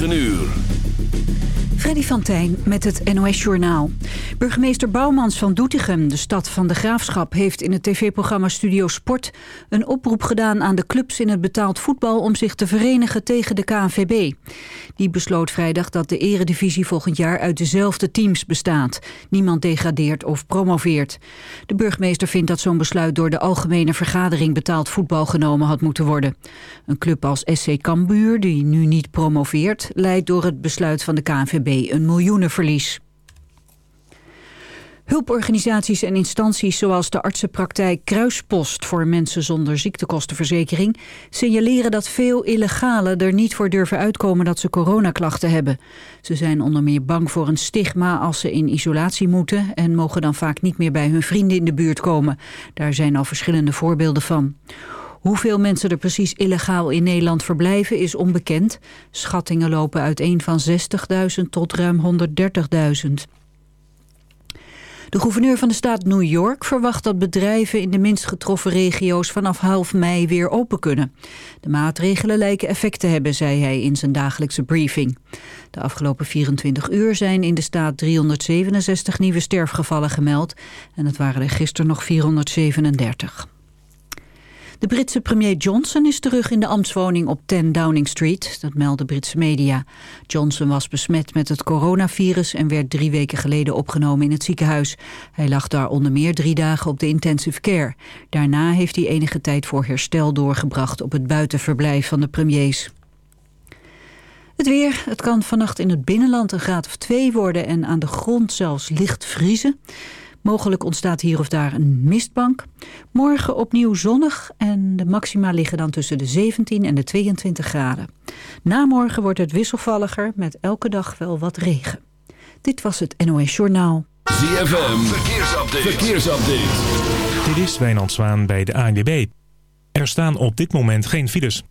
9 uur. Freddy van Tijn met het NOS-journaal. Burgemeester Bouwmans van Doetinchem, de stad van de Graafschap... heeft in het tv-programma Studio Sport een oproep gedaan aan de clubs in het betaald voetbal... om zich te verenigen tegen de KNVB. Die besloot vrijdag dat de eredivisie volgend jaar uit dezelfde teams bestaat. Niemand degradeert of promoveert. De burgemeester vindt dat zo'n besluit door de Algemene Vergadering betaald voetbal genomen had moeten worden. Een club als SC Cambuur, die nu niet promoveert... leidt door het besluit van de KNVB een miljoenenverlies. Hulporganisaties en instanties zoals de artsenpraktijk Kruispost voor mensen zonder ziektekostenverzekering signaleren dat veel illegalen er niet voor durven uitkomen dat ze coronaklachten hebben. Ze zijn onder meer bang voor een stigma als ze in isolatie moeten en mogen dan vaak niet meer bij hun vrienden in de buurt komen. Daar zijn al verschillende voorbeelden van. Hoeveel mensen er precies illegaal in Nederland verblijven is onbekend. Schattingen lopen uiteen van 60.000 tot ruim 130.000. De gouverneur van de staat New York verwacht dat bedrijven in de minst getroffen regio's vanaf half mei weer open kunnen. De maatregelen lijken effect te hebben, zei hij in zijn dagelijkse briefing. De afgelopen 24 uur zijn in de staat 367 nieuwe sterfgevallen gemeld en het waren er gisteren nog 437. De Britse premier Johnson is terug in de ambtswoning op 10 Downing Street. Dat melden Britse media. Johnson was besmet met het coronavirus en werd drie weken geleden opgenomen in het ziekenhuis. Hij lag daar onder meer drie dagen op de intensive care. Daarna heeft hij enige tijd voor herstel doorgebracht op het buitenverblijf van de premiers. Het weer, het kan vannacht in het binnenland een graad of twee worden en aan de grond zelfs licht vriezen. Mogelijk ontstaat hier of daar een mistbank. Morgen opnieuw zonnig en de maxima liggen dan tussen de 17 en de 22 graden. Na morgen wordt het wisselvalliger met elke dag wel wat regen. Dit was het NOS Journaal. ZFM, verkeersupdate. verkeersupdate. Dit is Wijnand Zwaan bij de ANWB. Er staan op dit moment geen files.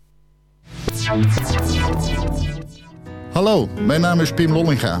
Hallo, mijn naam is Pim Lollinga.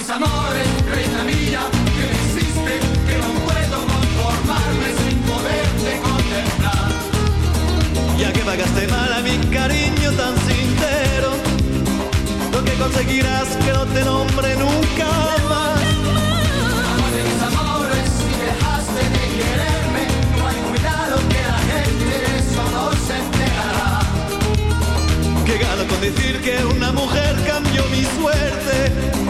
Mis amores, reina mía, que me hiciste, que no puedo conformarme sin poderte contemplar. Ya que pagaste mal a mi cariño tan sincero, lo que conseguirás que no te nombre nunca más. Amor de mis amores, si dejaste de quererme, no hay cuidado que la gente de eso no se enterará. Con decir que una mujer cambió mi suerte.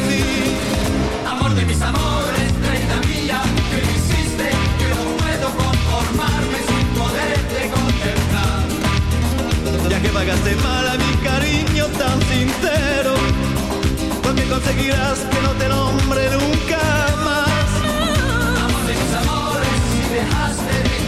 pagaste mal a mi cariño tan sincero, lo que conseguirás que no te nombre nunca más. Amores, si dejaste de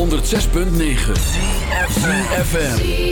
106.9 FM. FM.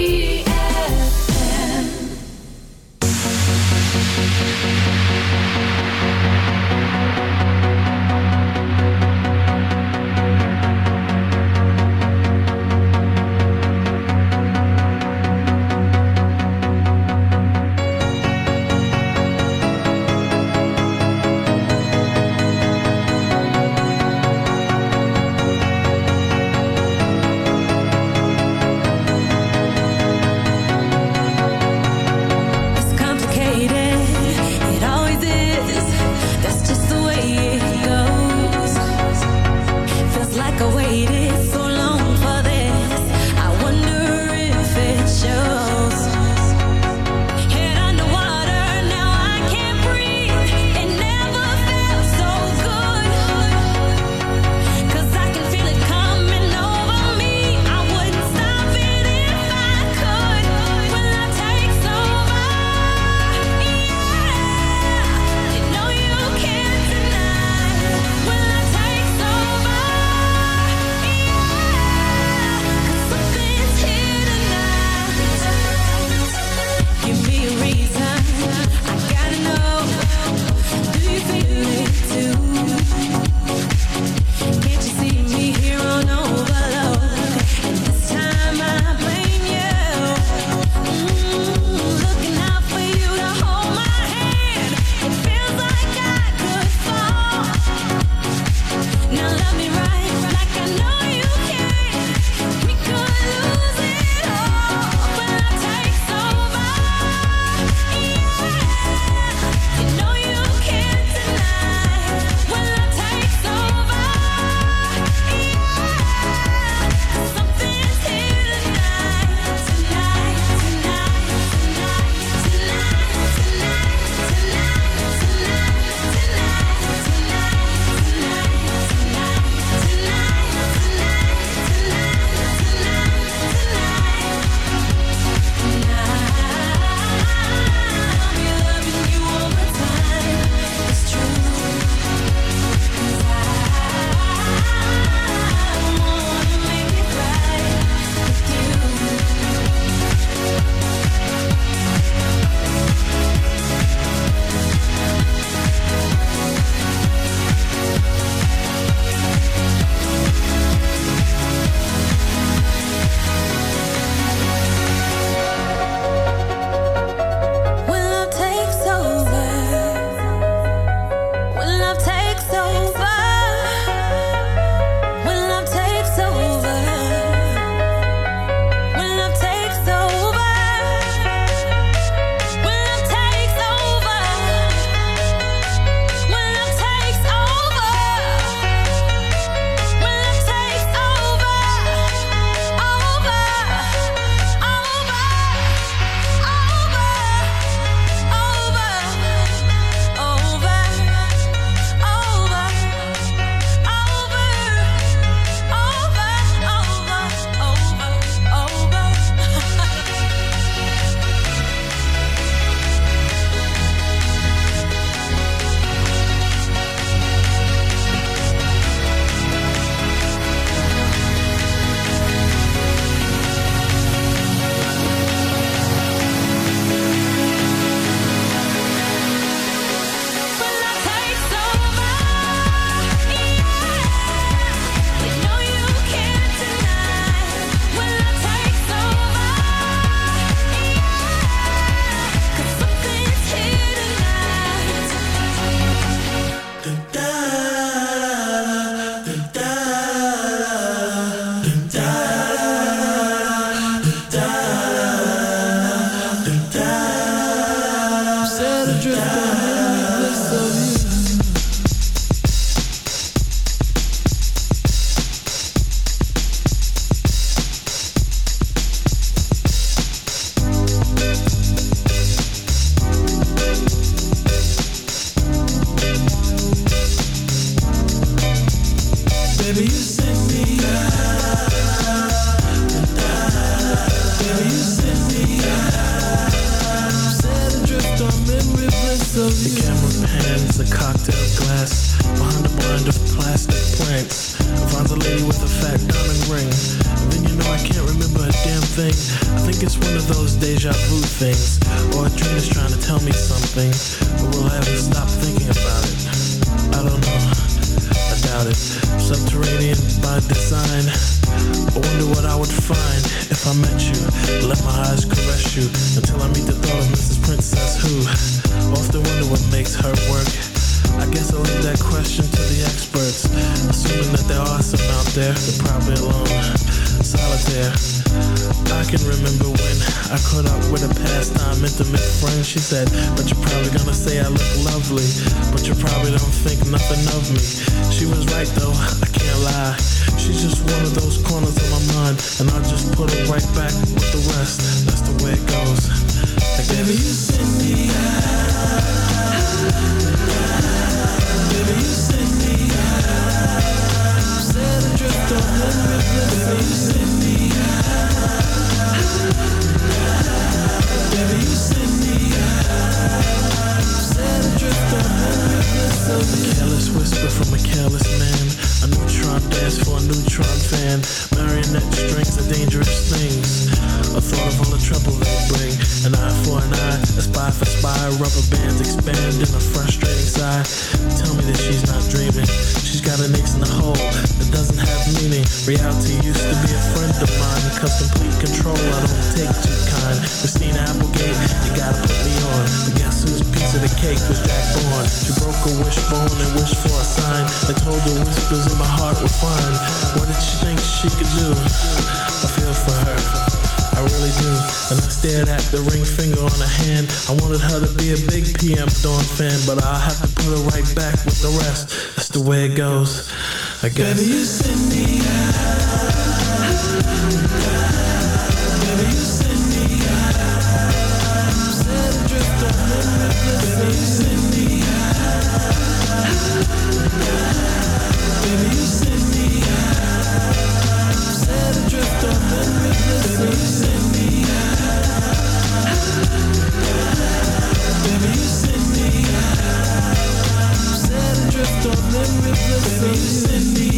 She's just one of those corners of my mind. And I'll just put her right back with the rest. That's the way it goes. Baby, you send me Baby, you send me Set adrift on the river Baby, you send me Baby, you send me Set adrift on the river careless whisper from a careless man A neutron dance for a neutron fan. Marionette strings are dangerous things. A thought of all the trouble they bring. An eye for an eye, a spy for spy. Rubber bands expand in a frustrating sigh. Tell me that she's not dreaming. She's got an ace in the hole doesn't have meaning. Reality used to be a friend of mine. Cause complete control I don't take too kind. Christina Applegate, you gotta put me on. But guess whose piece of the cake was Jack Bourne She broke a wishbone and wished for a sign. I told her whispers in my heart were fine. What did she think she could do? I feel for her. I really do. And I stared at the ring finger on her hand. I wanted her to be a big PM Dawn fan, but I'll have to put her right back with the rest. That's the way it goes, I guess. Baby, you send me out. Baby, you send me out. Set adrift on river. Baby, you send me Baby, the river. Baby,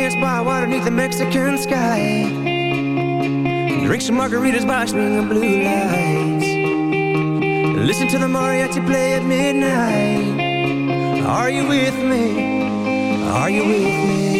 I by water beneath the Mexican sky. Drink some margaritas by string of blue lights. Listen to the mariachi play at midnight. Are you with me? Are you with me?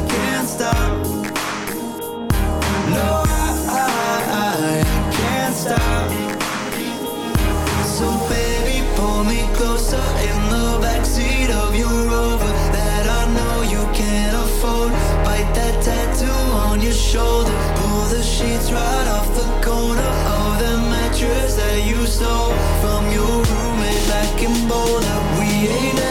No, I, can't stop. So baby, pull me closer in the backseat of your Rover that I know you can't afford. Bite that tattoo on your shoulder. Pull the sheets right off the corner of the mattress that you stole from your roommate back in Boulder. We ain't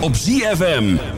op ZFM.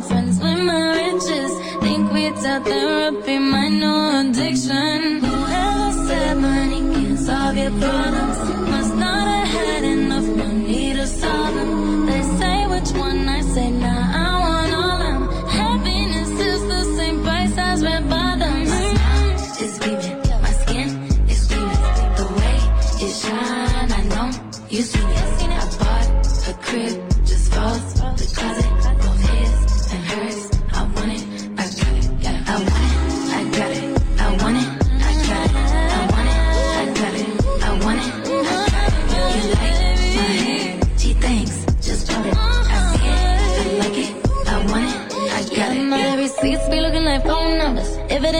friends with my riches. Think without therapy, my new addiction. Whoever said money can solve your problems?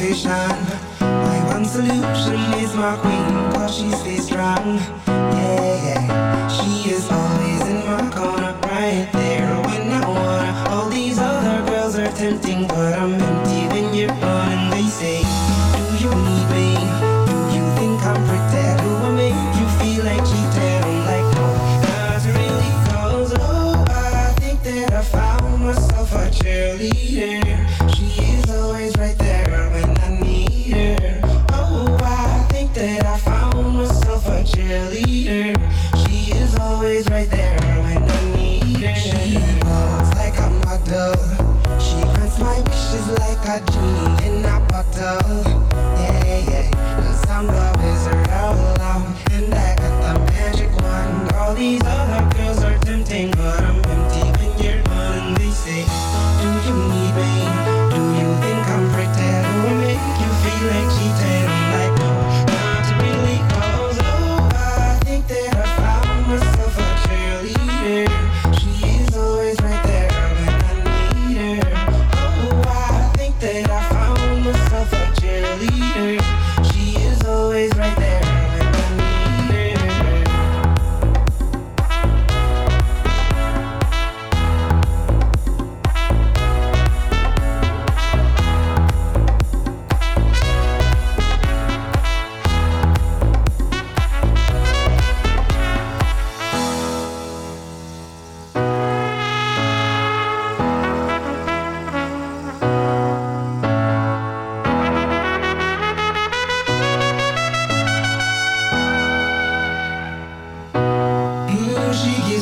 My one solution is my queen, cause she stays strong. Yeah, yeah. She is always in my corner, right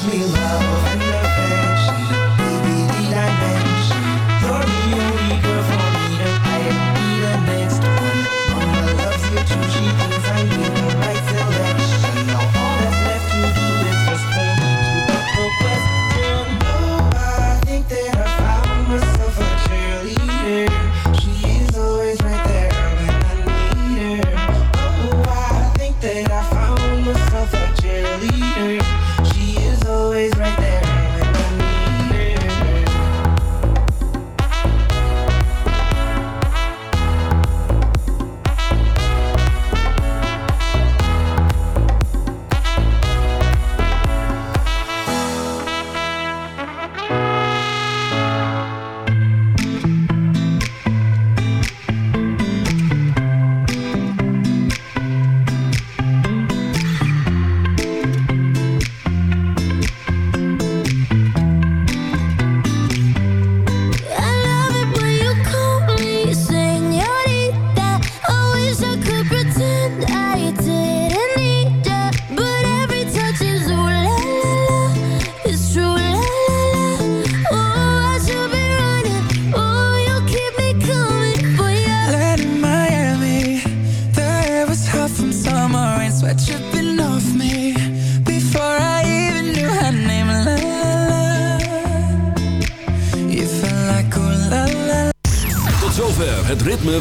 gave me love.